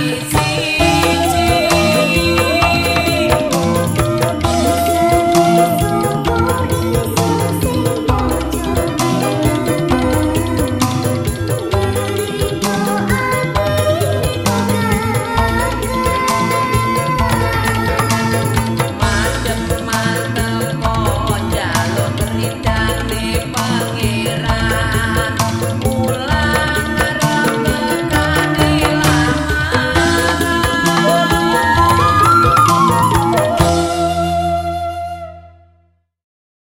see.